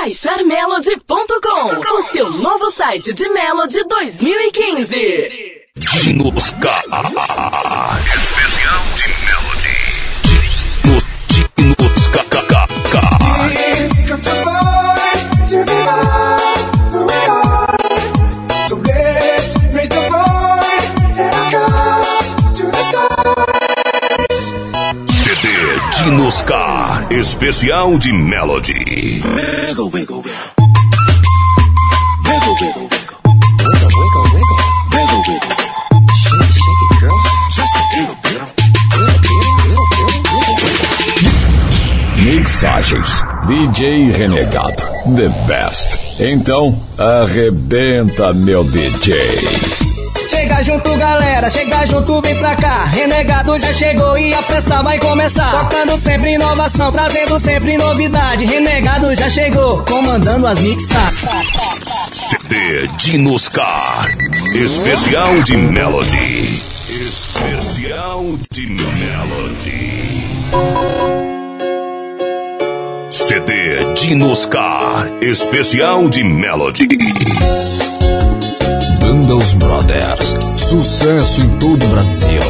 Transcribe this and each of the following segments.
baixarmelody.com, o seu novo site de Melody 2015. Dinosca. Especial de Melody. Dinosca. Dinoscar, especial de Melody. Wiggle, wiggle, wiggle. Wiggle, wiggle, wiggle. Wiggle, wiggle, wiggle. Wiggle, wiggle. Shake, shake it, girl. Just a little bit. Mixagens DJ Renegado, the best. Então, arrebenta meu DJ. Chega junto, galera, chega junto, vem pra cá. Renegado já chegou e a festa vai começar. Tocando sempre inovação, trazendo sempre novidade. Renegado já chegou, comandando as mixagens. CD Dinoscar. Especial de Melody. Especial de Melody. CD Dinoscar. Especial de Melody. Banda Brothers. Sucesso em todo o Brasil.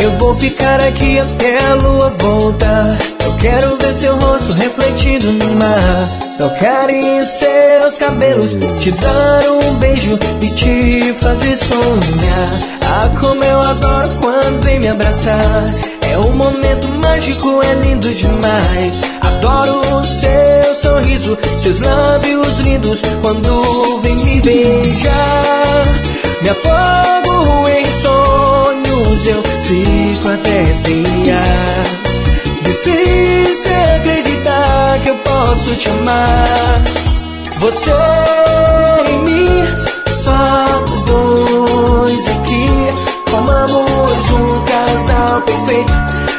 Eu vou ficar aqui até a lua voltar. Eu quero ver seu rosto refletido no mar. Tocar em seus cabelos, te dar um beijo e te fazer sonhar. Ah, como eu adoro quando vem me abraçar. É um momento mágico, é lindo demais. Adoro o seu sorriso, seus lábios lindos quando vem me beijar. Me afogo em sonhos, eu fico até sem ar. Difícil acreditar que eu posso te amar. Você e mim, só os dois aqui. Formamos um casal perfeito.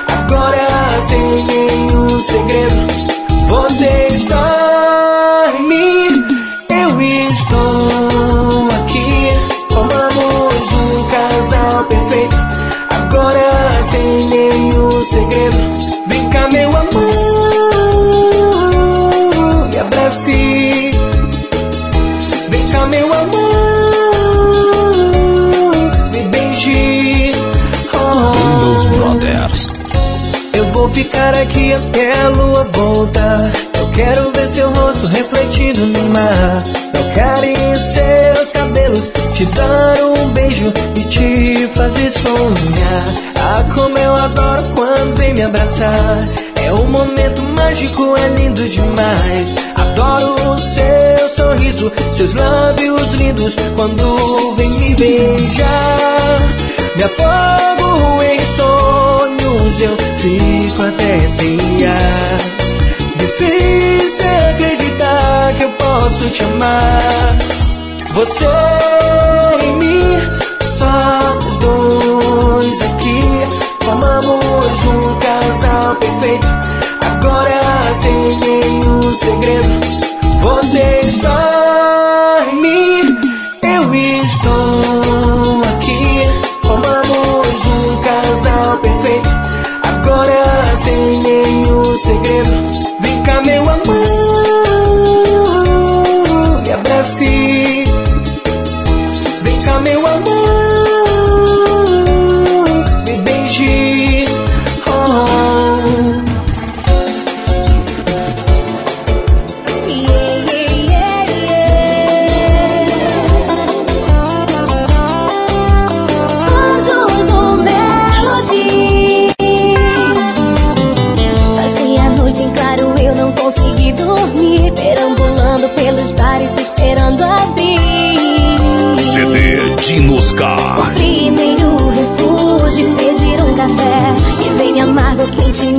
Agora sem nenhum segredo. Você ficar aqui até a lua voltar. Eu quero ver seu rosto refletido no mar. Tocar em seus cabelos, te dar um beijo e te fazer sonhar. Ah, como eu adoro quando vem me abraçar. É um momento mágico, é lindo demais. Adoro o seu sorriso, seus lábios lindos quando vem me beijar. Me afogo em eu fico até sem ar. Difícil acreditar que eu posso te amar. Você e mim, só os dois aqui. Formamos um casal perfeito.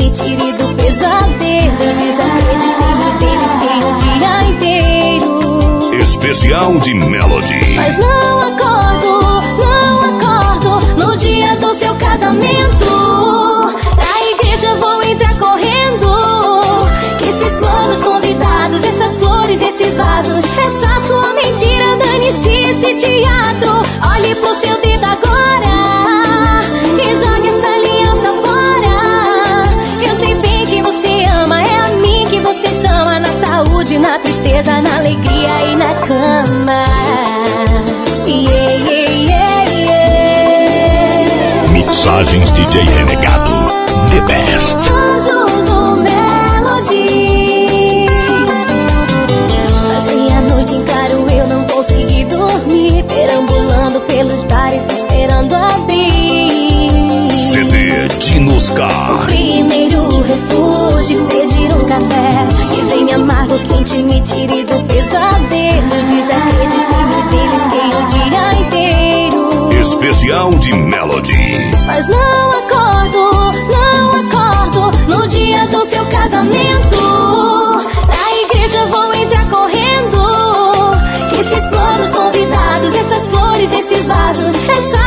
Me tire do pesadelo. Desacreditei deles, fiquei o dia inteiro. Especial de Melody. Mas não acordo, não acordo no dia do seu casamento. Na igreja vou entrar correndo. Que esses planos convidados, essas flores, esses vasos, essa sua mentira, dane-se esse teatro. Tristeza, na alegria e na cama. Yeah, yeah, yeah. Mixagens DJ Renegado. The best. Quente, me tire do pesadelo Desacreditei deles que o dia inteiro. Especial de Melody. Mas não acordo, não acordo No dia do seu casamento. Na igreja vou entrar correndo. Que se explora os convidados Essas flores, esses vasos Essa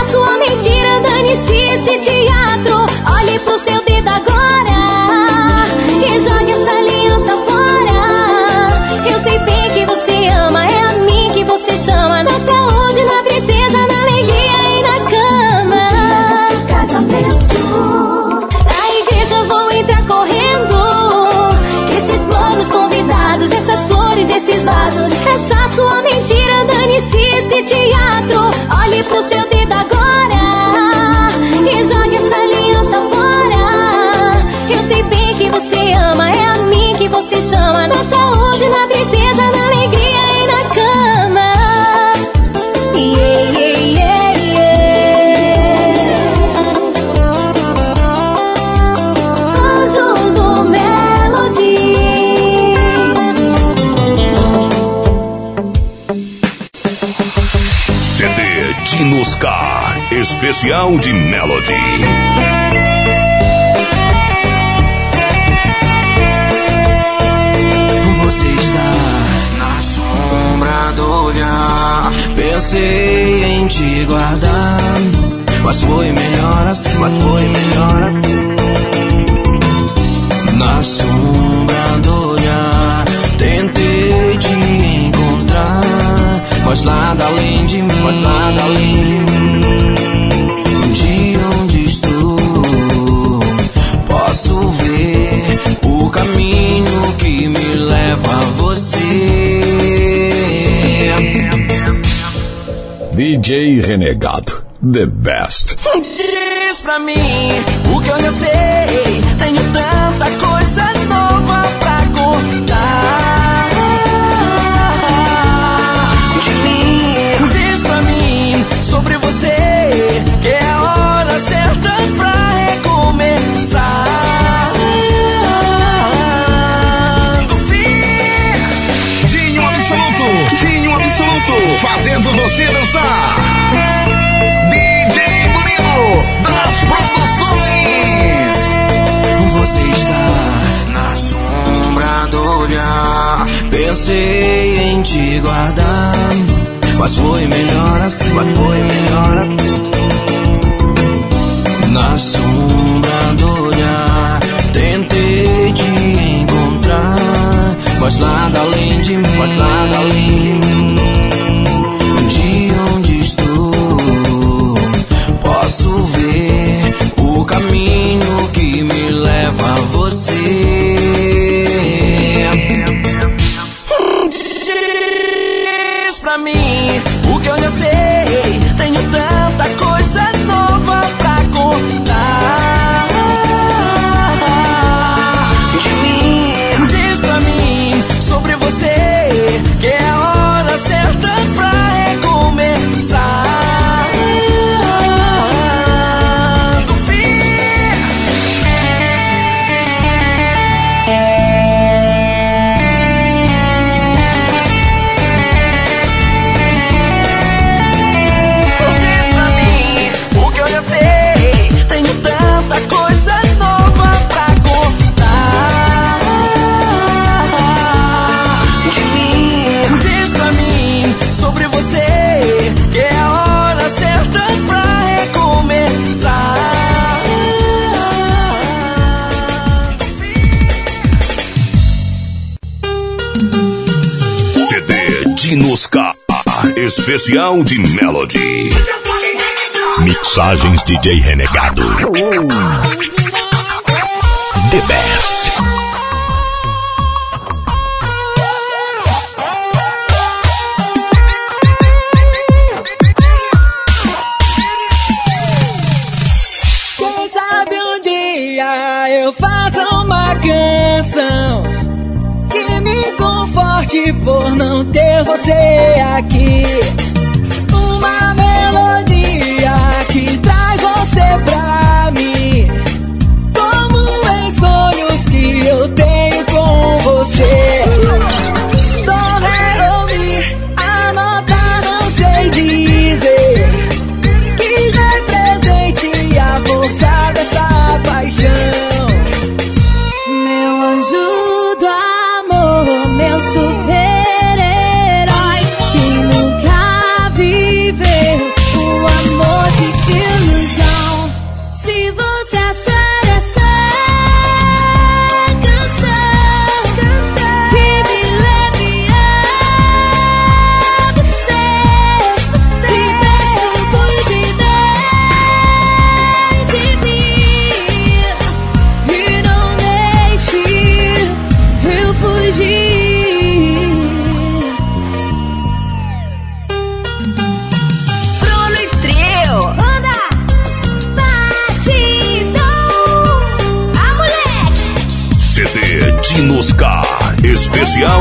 Especial de Melody. Você está na sombra do olhar. Pensei em te guardar, mas foi melhor assim. Mas foi melhor assim. Na sombra do olhar, tentei te encontrar, mas nada além de mim. Mas nada além de mim. Leva a você. DJ Renegado. The best. Diz pra mim o que eu já sei. Tenho tanta coisa DJ Murilo. Das produções. Você está na sombra do olhar. Pensei em te guardar, mas foi melhor assim. Mas foi melhor assim. Na sombra do olhar, tentei te encontrar, mas nada além de mim. Mas nada além de mim. Pra mim Especial de Melody. Mixagens DJ Renegado. The best. forte por não ter você aqui. Uma melodia que traz você pra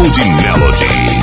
Golden Melody.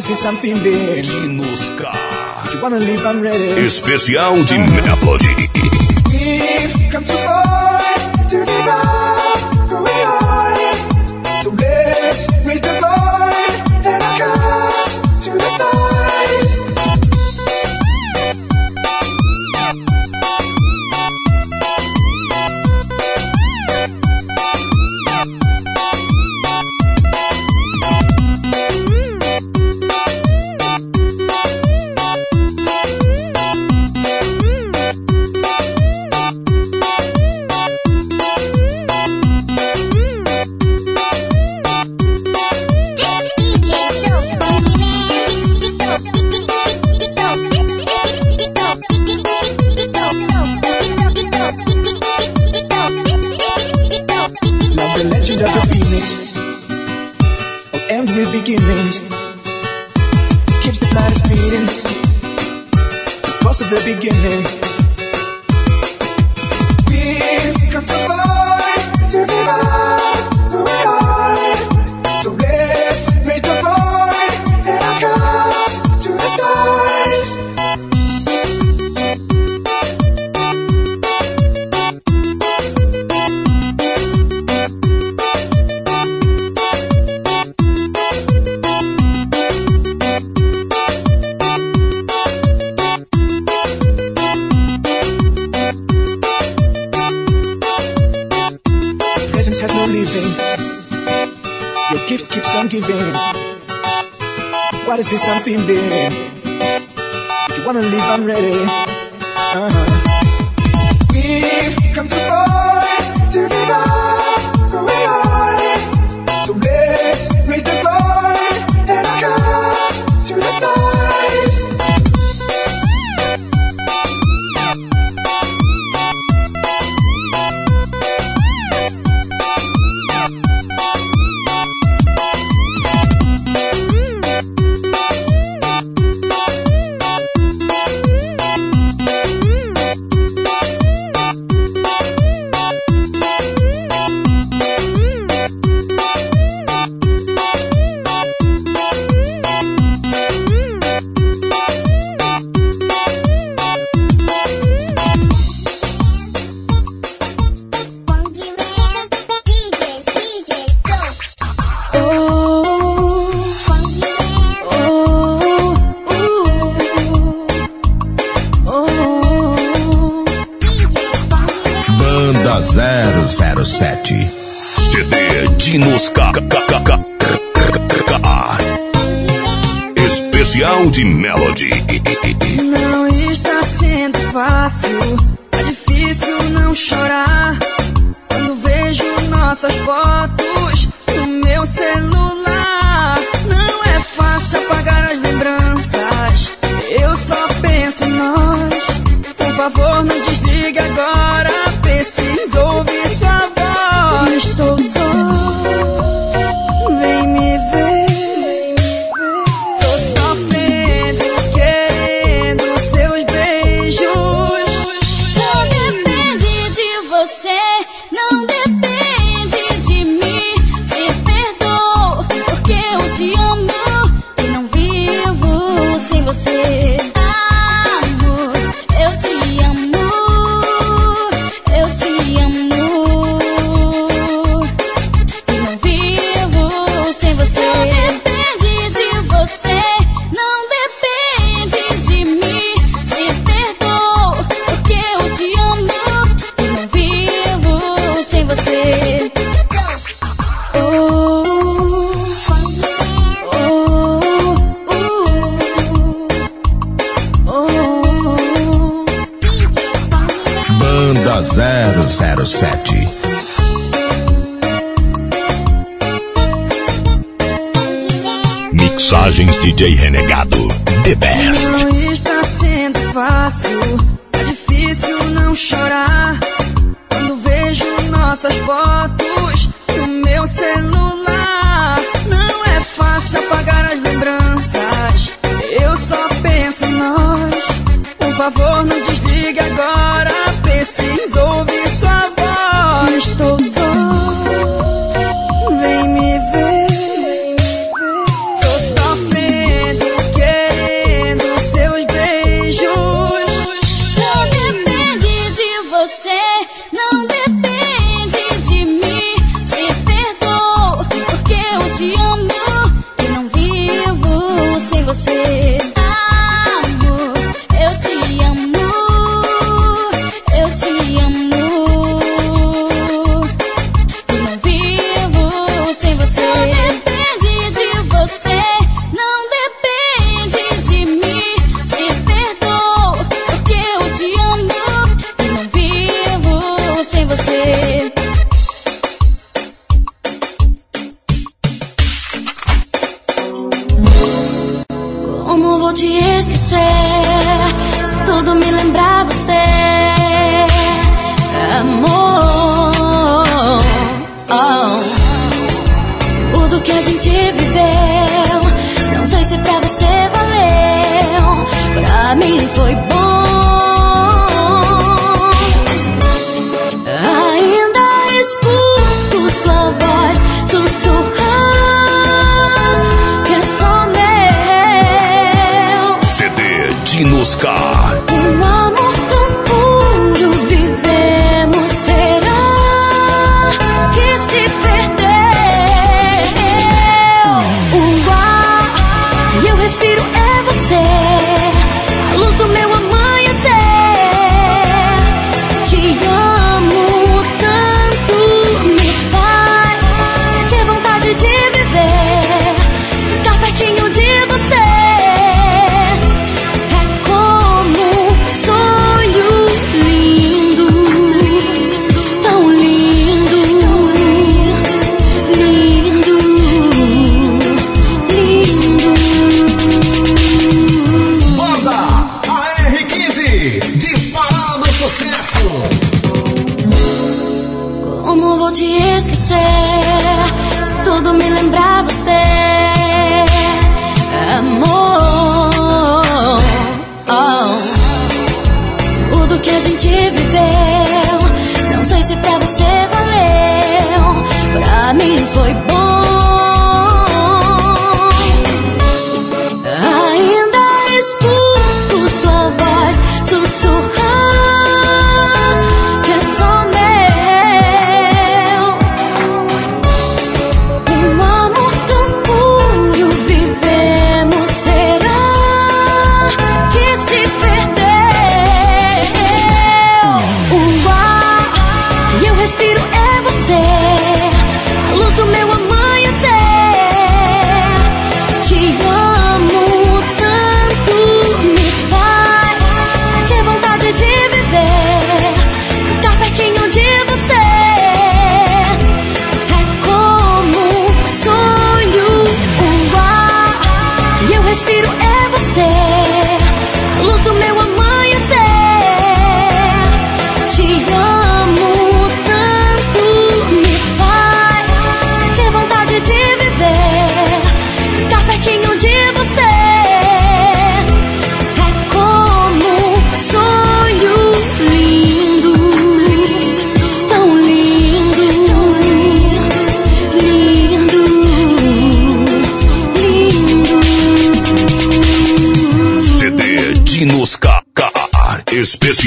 Something big. Especial de Melody.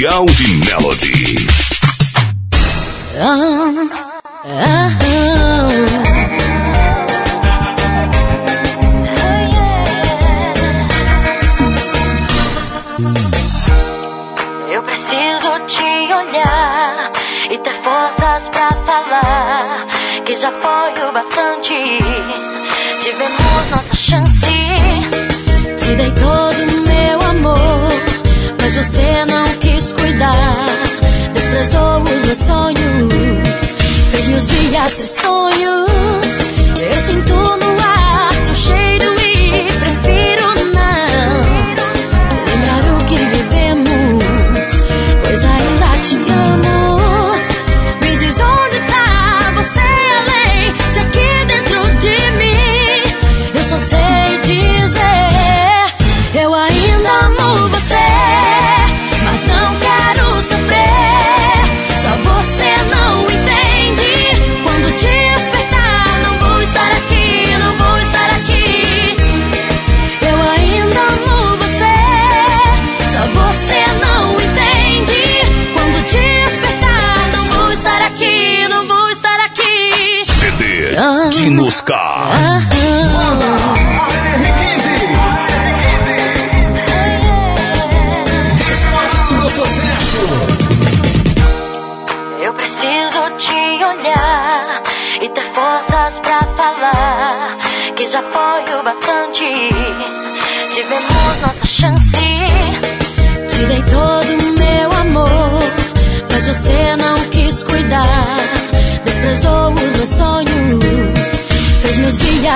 Especial de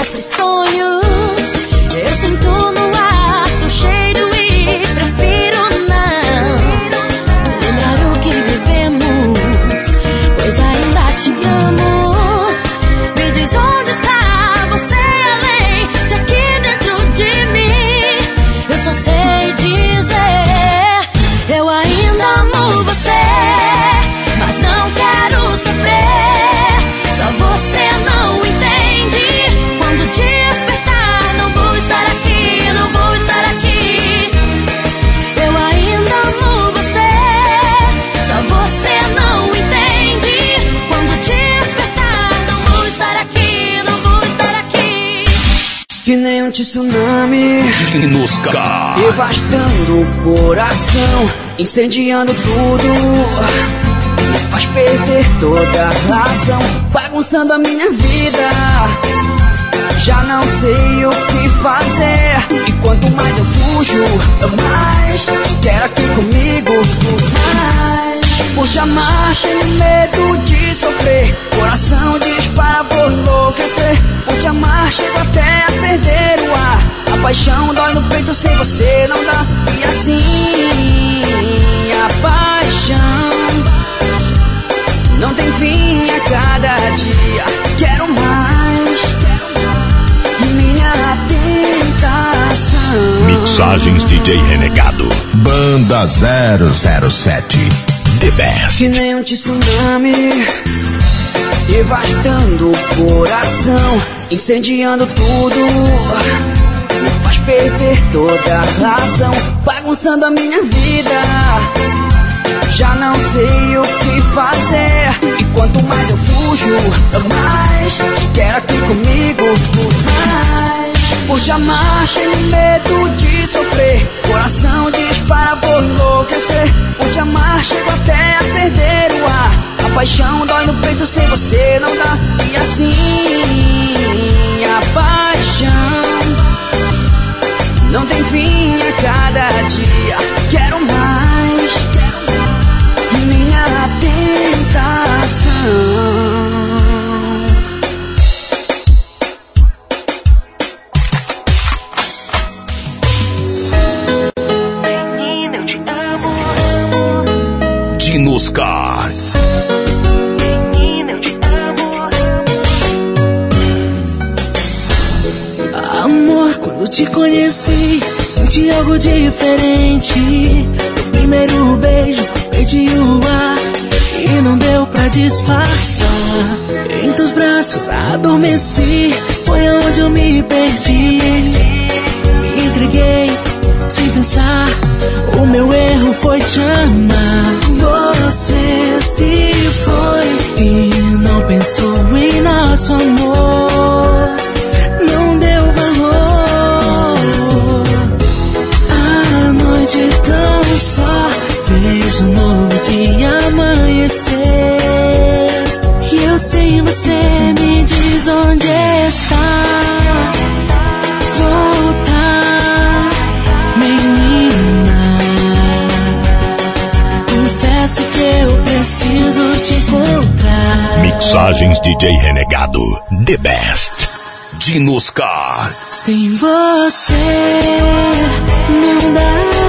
meus dias Um tsunami. Devastando o coração Incendiando tudo. Faz perder toda a razão Bagunçando a minha vida. Já não sei o que fazer. E quanto mais eu fujo Mais quero aqui comigo. Mais Por te amar tenho medo de sofrer Coração dispara por enlouquecer Por te amar chego até a perder o ar A paixão dói no peito sem você não dá E assim a paixão não tem fim a cada dia. Quero mais, minha tentação. Mixagens DJ Renegado. Banda 007. The Best. Que nem um tsunami Devastando o coração Incendiando tudo Me faz perder toda a razão Bagunçando a minha vida Já não sei o que fazer E quanto mais eu fujo Mais te quero aqui comigo Mais por te amar, tenho medo de sofrer. Coração dispara, vou enlouquecer. Por te amar, chego até a perder o ar. A paixão dói no peito, sem você não dá. E assim, a paixão não tem fim a cada dia. Quero mais, minha tentação. Menina, eu te amo. Amor, quando te conheci, senti algo diferente. No primeiro beijo, perdi o ar e não deu pra disfarçar. Em teus braços adormeci, foi onde eu me perdi. Me entreguei sem pensar, o meu erro foi te amar. Vou você se foi e não pensou em nosso amor. Não deu valor. A noite tão só vejo um novo dia amanhecer. E eu sem você me diz onde está. Mensagens DJ Renegado, The Best. Dinoscar. Sem você, não dá.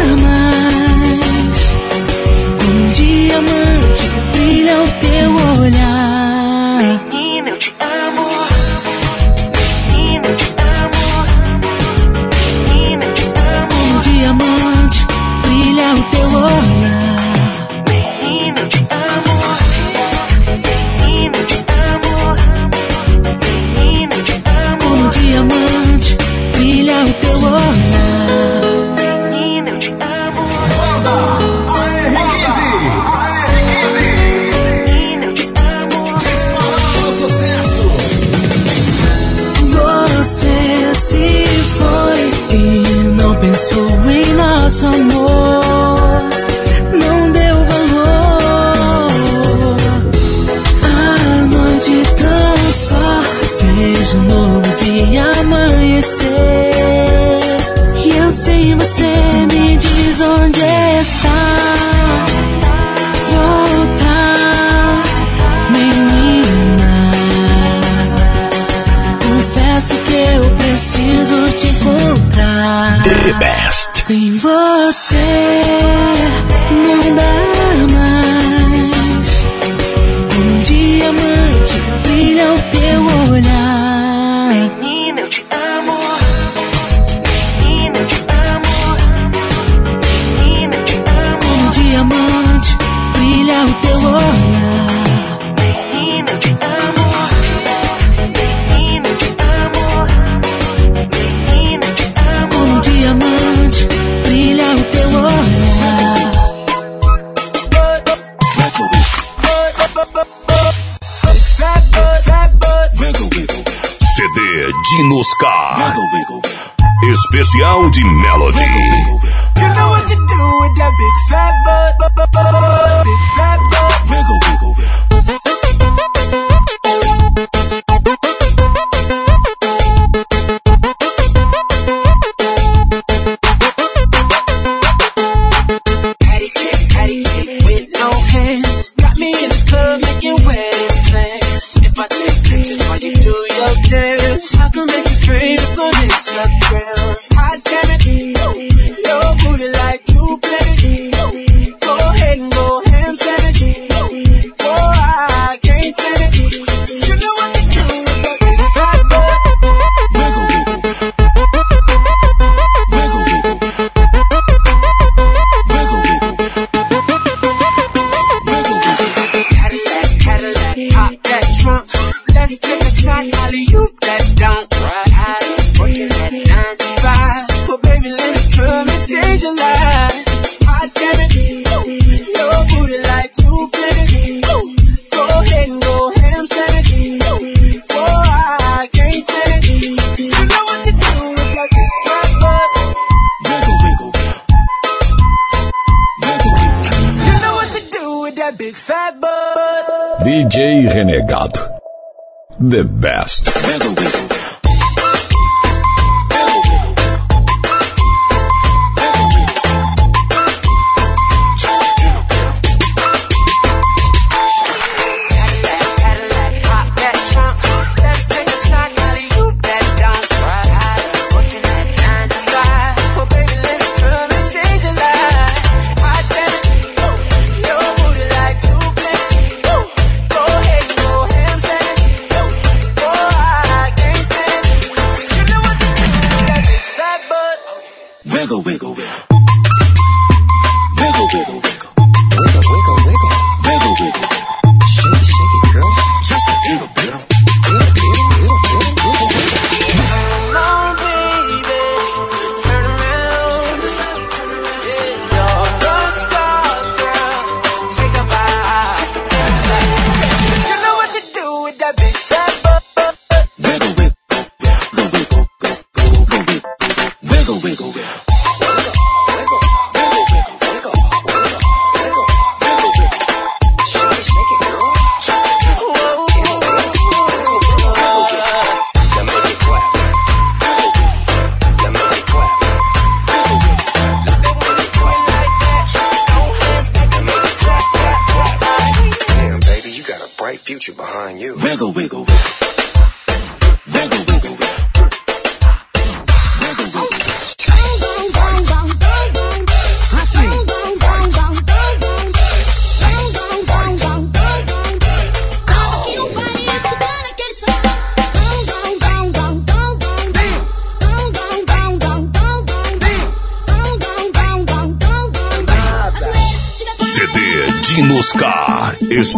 nosso amor não deu valor. A noite tão só fez um novo dia amanhecer. E eu sei você me diz onde está. voltar, menina. Confesso que eu preciso te encontrar. Sem você não dá mais. Especial de Melody. You know wiggle, wiggle, wiggle. Wiggle, wiggle, wiggle.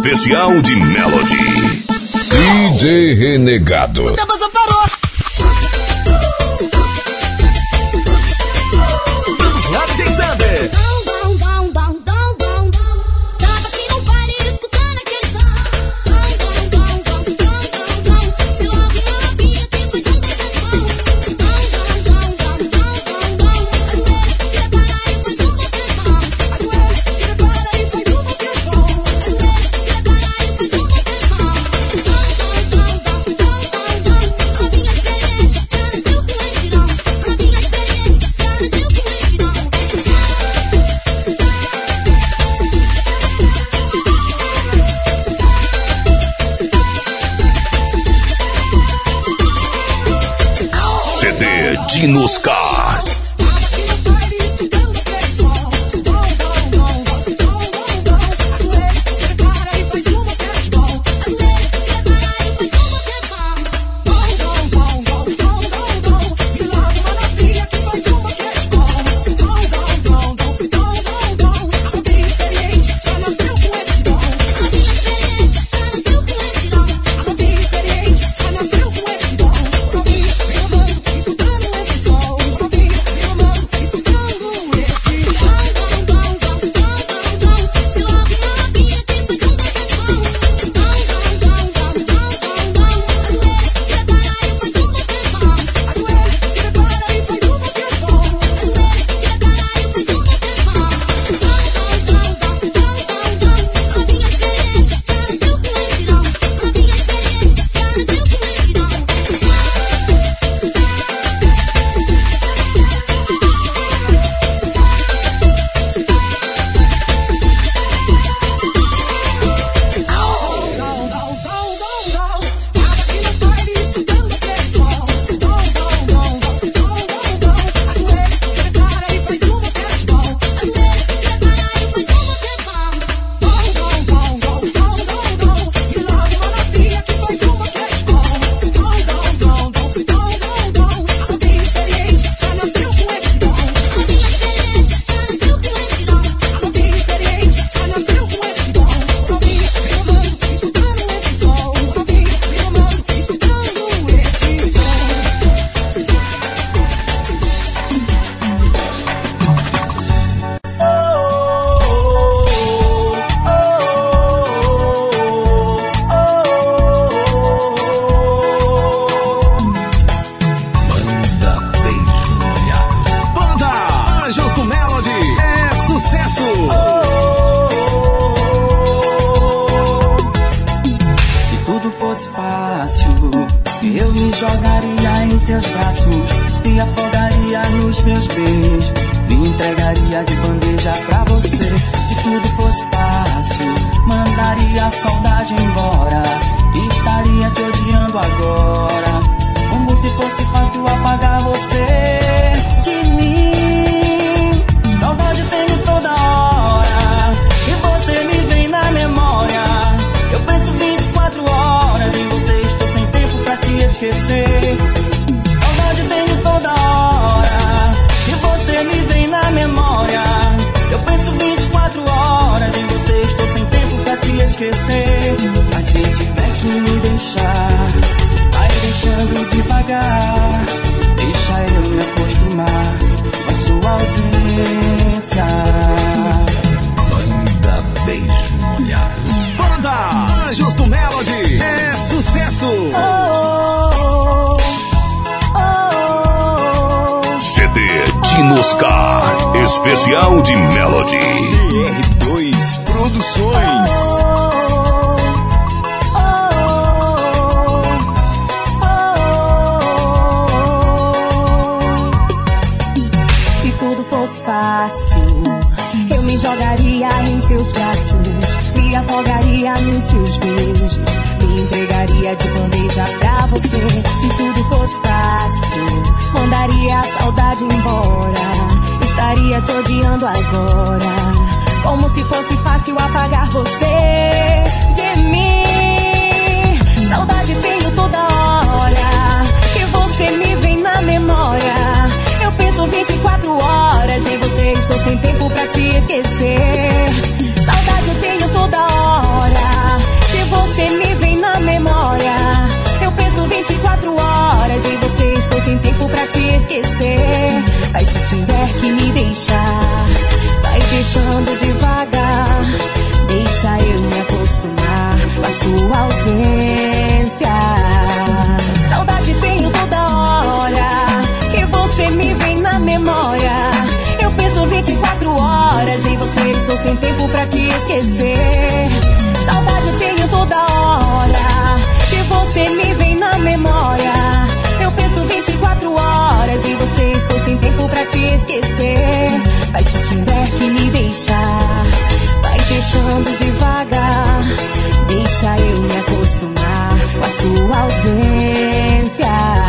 especial de Melody. DJ Renegado. O fosse fácil, eu me jogaria em seus braços, me afogaria nos seus beijos, me entregaria de bandeja pra você. Se tudo fosse fácil, mandaria a saudade embora, estaria te odiando agora, como se fosse fácil apagar você de mim. esquecer. Saudade tenho toda hora, e você me vem na memória. Eu penso 24 horas em você, estou sem tempo pra te esquecer. Mas se tiver que me deixar, vai deixando devagar. Deixa eu me acostumar com a sua ausência. Banda Beijo Molhado. Banda Anjos do Melody. É sucesso! Oh, oh. oh. Dinoscar, especial de Melody. R2 Produções. Se tudo fosse fácil, eu me jogaria em seus braços, me afogaria nos seus beijos, entregaria de bandeja pra você. Se tudo fosse fácil, mandaria a saudade embora, estaria te odiando agora, como se fosse fácil apagar você de mim. Saudade veio toda hora, que você me vem na memória. Eu penso 24 horas em você, estou sem tempo pra te esquecer. Saudade tenho toda hora, que você me vem memória. Eu penso 24 horas em você, estou sem tempo pra te esquecer. Mas se tiver que me deixar, vai deixando devagar. Deixa eu me acostumar com a sua ausência. Saudade tenho toda hora que você me vem na memória. Eu penso 24 horas em você, estou sem tempo pra te esquecer. Saudade tenho toda hora você me vem na memória. Eu penso 24 horas em você, estou sem tempo pra te esquecer. Mas se tiver que me deixar, vai deixando devagar. Deixa eu me acostumar com a sua ausência.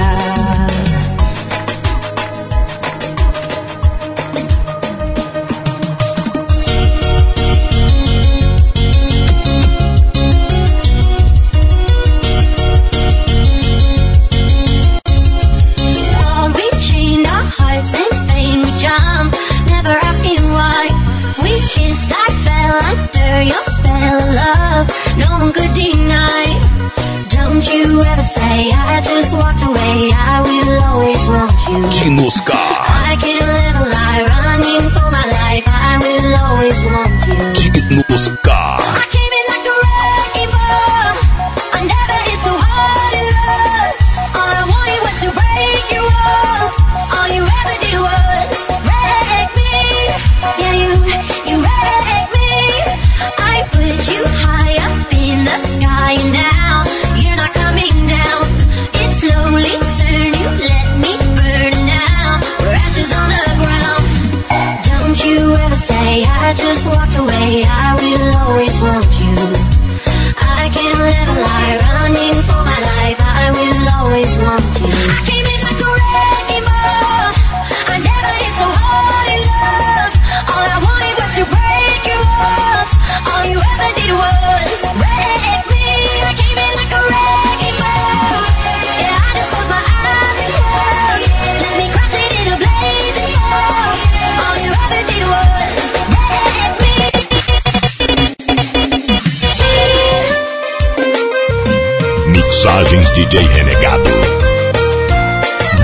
Mixagens DJ Renegado.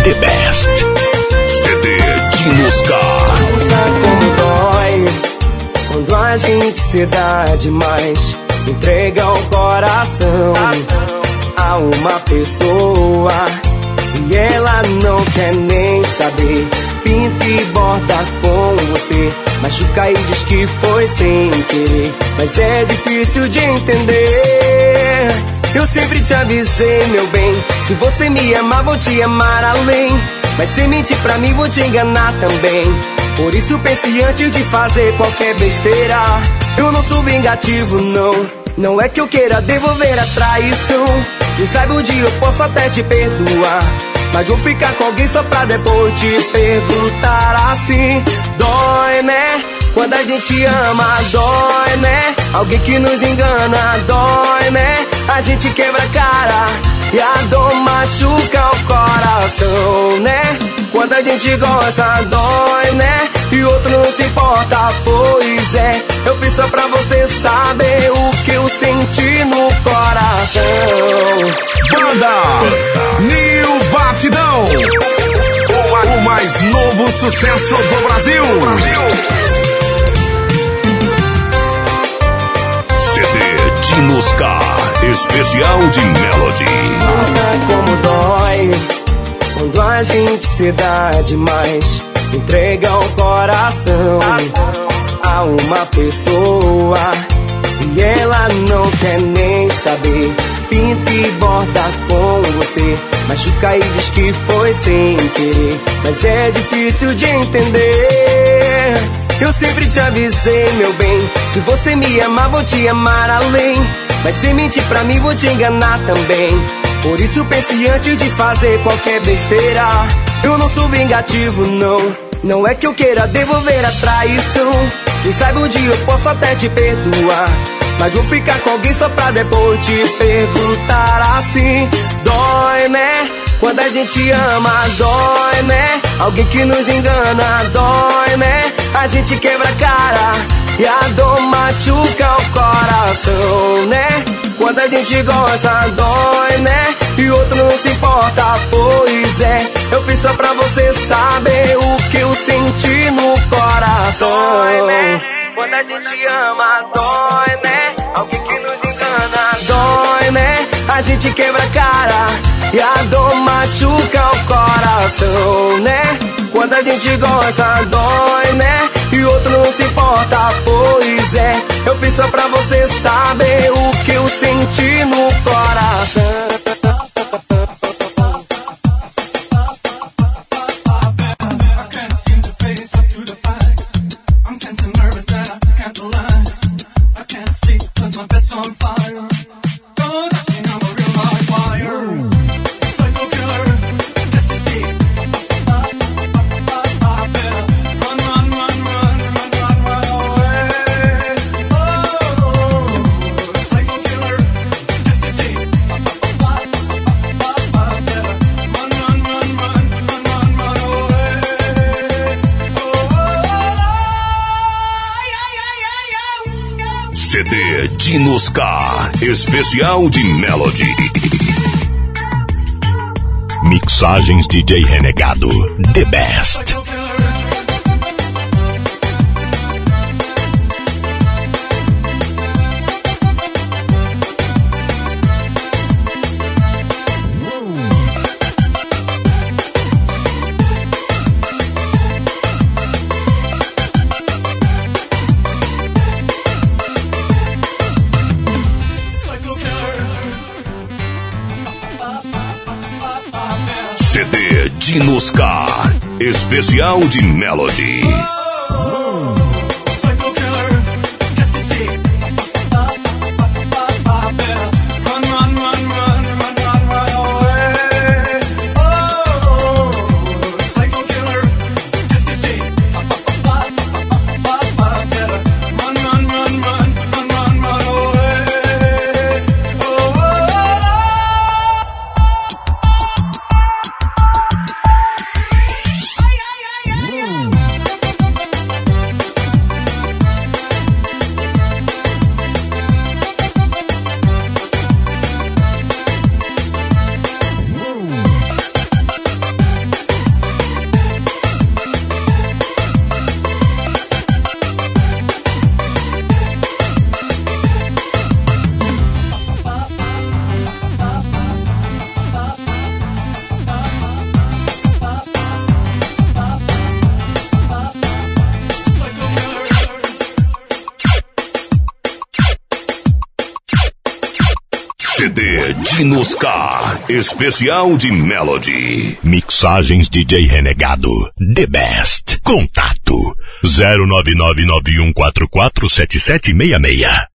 The Best, CD Dinoscar, Sabe como dói quando a gente se dá demais. Entrega o coração a uma pessoa e ela não quer nem saber. Pinta e borda com você, machuca e diz que foi sem querer. Mas é difícil de entender. Eu sempre te avisei, meu bem. Se você me amar, vou te amar além. Mas se mentir pra mim, vou te enganar também. Por isso pense antes de fazer qualquer besteira. Eu não sou vingativo, não. Não é que eu queira devolver a traição. Quem sabe um dia eu posso até te perdoar. Mas vou ficar com alguém só pra depois te perguntar assim. Dói, né? Quando a gente ama, dói, né? Alguém que nos engana, dói, né? A gente quebra a cara e a dor machuca o coração, né? Quando a gente gosta, dói, né? E outro não se importa, pois é. Eu fiz só pra você saber o que eu senti no coração. Banda New Batidão, o, mais novo sucesso do Brasil. CD Dinoscar, especial de Melody. Nossa, como dói Quando a gente se dá demais, entrega o coração a uma pessoa e ela não quer nem saber. Pinta e borda com você, machuca e diz que foi sem querer, mas é difícil de entender. Eu sempre te avisei, meu bem. Se você me amar, vou te amar além. Mas se mentir pra mim, vou te enganar também. Por isso pense antes de fazer qualquer besteira. Eu não sou vingativo, não. Não é que eu queira devolver a traição. Quem sabe um dia eu posso até te perdoar. Mas vou ficar com alguém só pra depois te perguntar assim. Dói, né? Quando a gente ama, dói, né? Alguém que nos engana, dói, né? A gente quebra a cara e a dor machuca o coração, né? Quando a gente gosta, dói, né? E outro não se importa, pois é. Eu fiz só pra você saber o que eu senti no coração. Dói, né? Quando a gente ama, dói, né? Alguém que nos engana, dói, né? A gente quebra a cara e a dor machuca o coração, né? Quando a gente gosta, dói, né? E outro não se importa, pois é. Eu fiz só pra você saber o que eu senti no coração. Especial de Melody. Mixagens DJ Renegado, The Best. Dinoscar, especial de Melody. Especial de Melody. Mixagens DJ Renegado, The Best. Contato 09991447766.